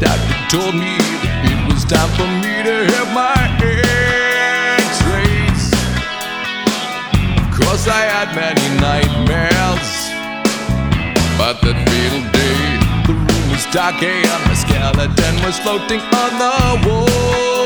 doctor told me it was time for me to have my x-rays. Of course I had many nightmares. But that fatal day, the room was dark and my skeleton was floating on the wall.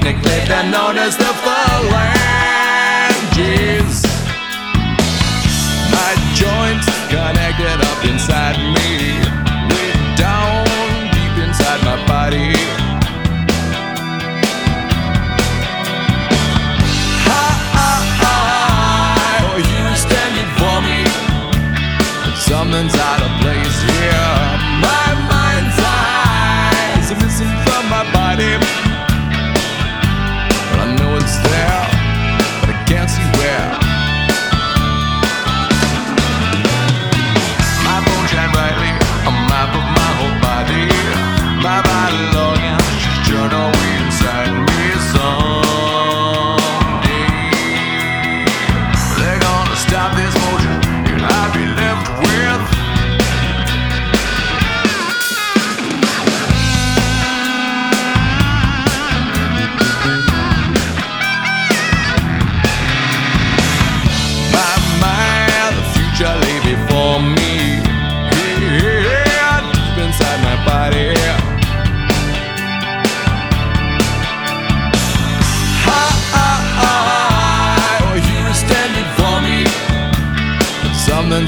technically they're known as the phalanges. My joints connected up inside me, way down deep inside my body. Hi, oh, you standing for me. Something's out of place here. My mind's eyes are missing from my body.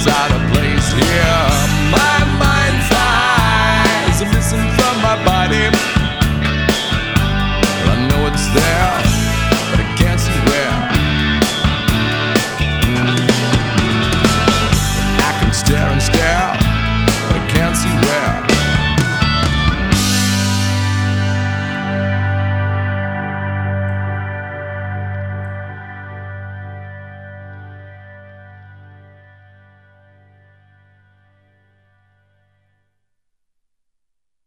out of place here. My